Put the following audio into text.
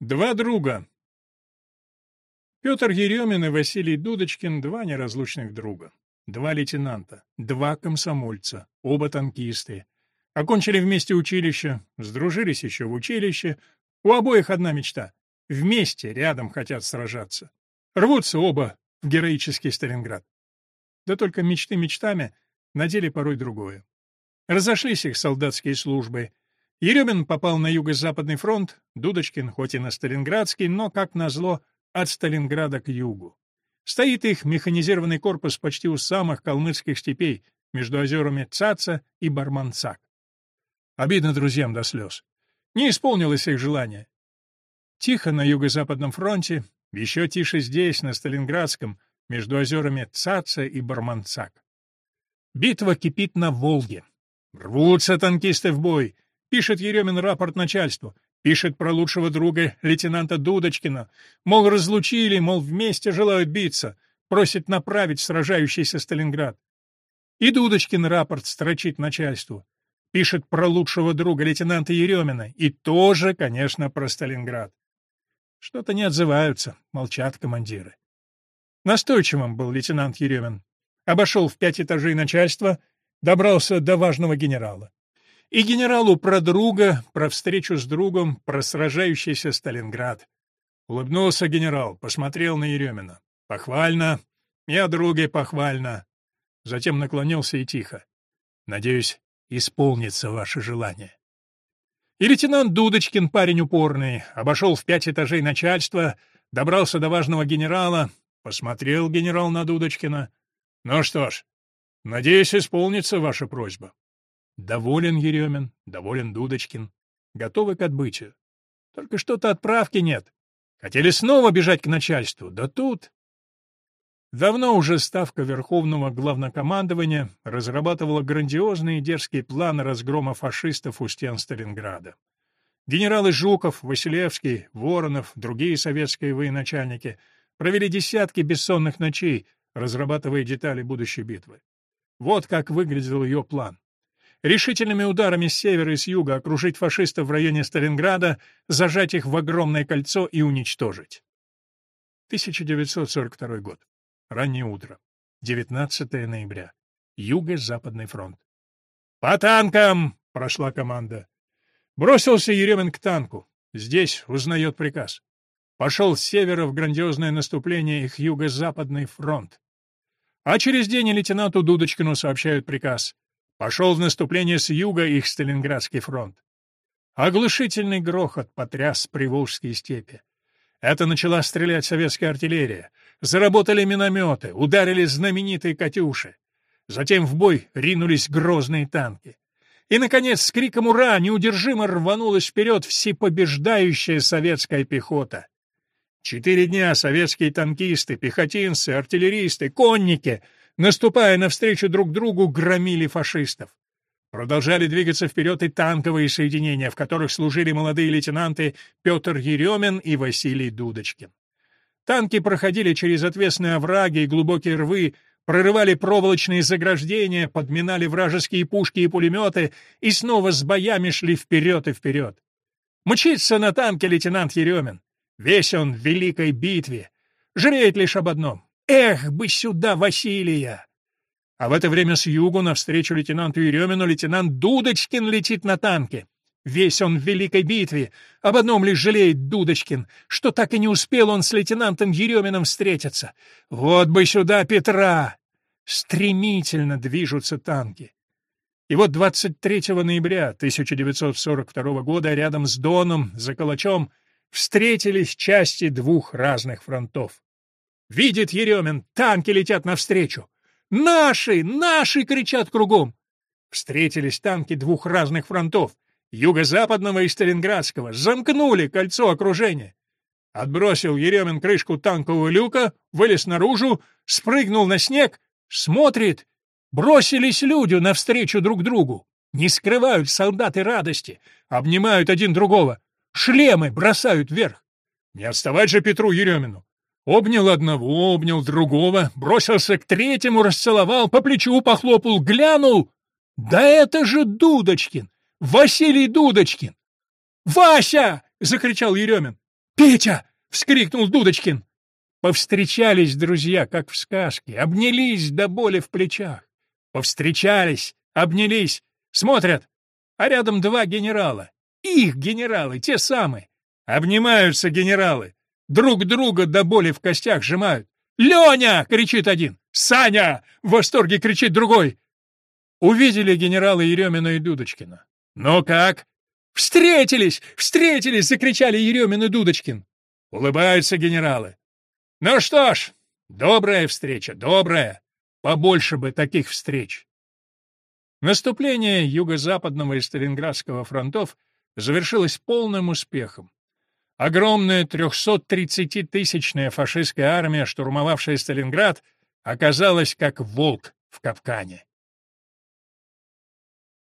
Два друга. Петр Еремин и Василий Дудочкин — два неразлучных друга. Два лейтенанта, два комсомольца, оба танкисты. Окончили вместе училище, сдружились еще в училище. У обоих одна мечта — вместе рядом хотят сражаться. Рвутся оба в героический Сталинград. Да только мечты мечтами, на деле порой другое. Разошлись их солдатские службы. Еремин попал на юго-западный фронт, Дудочкин хоть и на Сталинградский, но, как назло, от Сталинграда к югу. Стоит их механизированный корпус почти у самых калмыцких степей, между озерами Цаца и Барманцак. Обидно друзьям до слез. Не исполнилось их желание. Тихо на юго-западном фронте, еще тише здесь, на Сталинградском, между озерами Цаца и Барманцак. Битва кипит на Волге. Рвутся танкисты в бой. Пишет Еремин рапорт начальству. Пишет про лучшего друга лейтенанта Дудочкина. Мол, разлучили, мол, вместе желают биться. Просит направить сражающийся Сталинград. И Дудочкин рапорт строчит начальству. Пишет про лучшего друга лейтенанта Еремина. И тоже, конечно, про Сталинград. Что-то не отзываются, молчат командиры. Настойчивым был лейтенант Еремин. Обошел в пять этажей начальства, добрался до важного генерала. И генералу про друга, про встречу с другом, про сражающийся Сталинград. Улыбнулся генерал, посмотрел на Еремина. «Похвально. О друге похвально». Затем наклонился и тихо. «Надеюсь, исполнится ваше желание». И лейтенант Дудочкин, парень упорный, обошел в пять этажей начальства, добрался до важного генерала, посмотрел генерал на Дудочкина. «Ну что ж, надеюсь, исполнится ваша просьба». Доволен Еремин, доволен Дудочкин. Готовы к отбытию. Только что-то отправки нет. Хотели снова бежать к начальству, да тут... Давно уже Ставка Верховного Главнокомандования разрабатывала грандиозные и дерзкие планы разгрома фашистов у стен Сталинграда. Генералы Жуков, Василевский, Воронов, другие советские военачальники провели десятки бессонных ночей, разрабатывая детали будущей битвы. Вот как выглядел ее план решительными ударами с севера и с юга окружить фашистов в районе Сталинграда, зажать их в огромное кольцо и уничтожить. 1942 год. Раннее утро. 19 ноября. Юго-Западный фронт. «По танкам!» — прошла команда. Бросился Еремин к танку. Здесь узнает приказ. Пошел с севера в грандиозное наступление их юго-западный фронт. А через день лейтенанту Дудочкину сообщают приказ. Пошел в наступление с юга их Сталинградский фронт. Оглушительный грохот потряс Приволжские степи. Это начала стрелять советская артиллерия. Заработали минометы, ударили знаменитые «Катюши». Затем в бой ринулись грозные танки. И, наконец, с криком «Ура!» неудержимо рванулась вперед всепобеждающая советская пехота. Четыре дня советские танкисты, пехотинцы, артиллеристы, конники — наступая навстречу друг другу, громили фашистов. Продолжали двигаться вперед и танковые соединения, в которых служили молодые лейтенанты Петр Еремин и Василий Дудочкин. Танки проходили через отвесные овраги и глубокие рвы, прорывали проволочные заграждения, подминали вражеские пушки и пулеметы и снова с боями шли вперед и вперед. Мчится на танке лейтенант Еремин. Весь он в великой битве. Жалеет лишь об одном. Эх, бы сюда Василия! А в это время с югу навстречу лейтенанту Еремину лейтенант Дудочкин летит на танке. Весь он в великой битве. Об одном лишь жалеет Дудочкин, что так и не успел он с лейтенантом Ереминым встретиться. Вот бы сюда Петра! Стремительно движутся танки. И вот 23 ноября 1942 года рядом с Доном, за Калачом, встретились части двух разных фронтов. Видит Еремин, танки летят навстречу. «Наши! Наши!» — кричат кругом. Встретились танки двух разных фронтов, юго-западного и сталинградского, замкнули кольцо окружения. Отбросил Еремин крышку танкового люка, вылез наружу, спрыгнул на снег, смотрит. Бросились люди навстречу друг другу. Не скрывают солдаты радости, обнимают один другого. Шлемы бросают вверх. Не отставать же Петру Еремину. Обнял одного, обнял другого, бросился к третьему, расцеловал, по плечу похлопал, глянул. Да это же Дудочкин! Василий Дудочкин! «Вася!» — закричал Еремин. «Петя!» — вскрикнул Дудочкин. Повстречались друзья, как в сказке, обнялись до боли в плечах. Повстречались, обнялись, смотрят, а рядом два генерала. Их генералы, те самые. Обнимаются генералы, друг друга до боли в костях сжимают. «Леня!» — кричит один. «Саня!» — в восторге кричит другой. Увидели генералы Еремина и Дудочкина. «Ну как?» «Встретились! Встретились!» — закричали Еремин и Дудочкин. Улыбаются генералы. «Ну что ж, добрая встреча, добрая. Побольше бы таких встреч». Наступление юго-западного и Сталинградского фронтов завершилось полным успехом. Огромная 330-тысячная фашистская армия, штурмовавшая Сталинград, оказалась как волк в капкане.